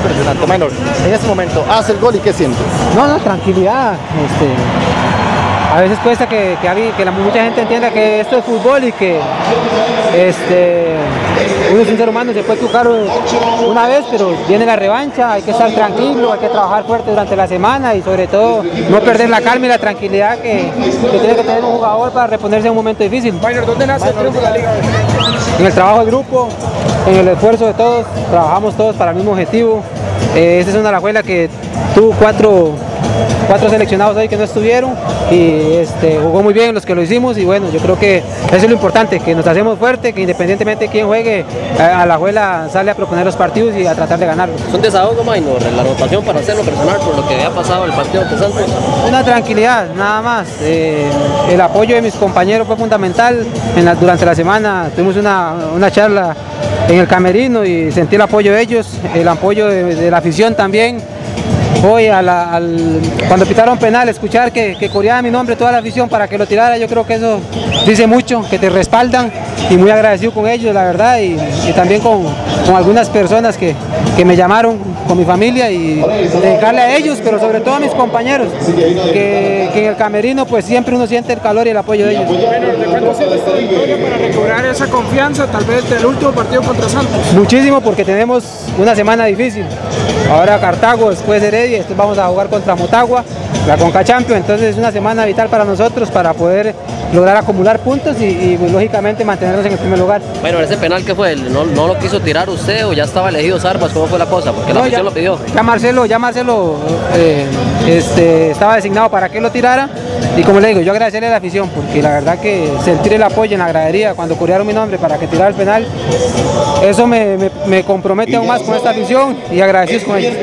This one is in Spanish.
impresionante. Minor, en este momento hace el gol y ¿qué siente? No, no, tranquilidad. Este, a veces cuesta que, que, que la, mucha gente entienda que esto es fútbol y que este, uno es un ser humano, se puede equivocar una vez, pero viene la revancha, hay que estar tranquilo, hay que trabajar fuerte durante la semana y sobre todo no perder la calma y la tranquilidad que, tiene que tener un jugador para reponerse en un momento difícil. ¿dónde nace el triunfo de la liga? En el trabajo de grupo, en el esfuerzo de todos, trabajamos todos para el mismo objetivo. Eh, esta es una lajuela que tuvo cuatro cuatro seleccionados ahí que no estuvieron y este, jugó muy bien los que lo hicimos y bueno, yo creo que eso es lo importante, que nos hacemos fuerte, que independientemente de quién juegue, a la abuela sale a proponer los partidos y a tratar de ganarlos. ¿Es un desahogo, Maynor, la rotación para hacerlo personal por lo que había pasado el partido de Santos? Una tranquilidad, nada más. Eh, el apoyo de mis compañeros fue fundamental. durante la semana tuvimos una, una charla en el camerino y sentí el apoyo de ellos, el apoyo de, la afición también. Hoy al, cuando pitaron penal, escuchar que, que coreaba mi nombre toda la afición para que lo tirara, yo creo que eso dice mucho, que te respaldan y muy agradecido con ellos, la verdad, y, también con, algunas personas que, me llamaron, con mi familia y dedicarle a ellos, pero sobre todo a mis compañeros, que, en el camerino pues siempre uno siente el calor y el apoyo de ellos. Bueno, ¿de cuánto esta victoria para recobrar esa confianza tal vez del último partido contra Santos? Muchísimo porque tenemos una semana difícil. Ahora Cartago, después Heredia, después vamos a jugar contra Motagua, la Conca Champions, entonces es una semana vital para nosotros para poder lograr acumular puntos y, pues, lógicamente mantenernos en el primer lugar. Bueno, ese penal que fue, ¿No, ¿No, lo quiso tirar usted o ya estaba elegido Sarvas? ¿Cómo fue la cosa? Porque la afición lo pidió. Ya Marcelo, ya Marcelo eh, este, estaba designado para que lo tirara y como le digo, yo agradecerle a la afición porque la verdad que sentir el apoyo en la gradería cuando curiaron mi nombre para que tirara el penal, eso me, me compromete aún más con esta afición y agradecido con ellos.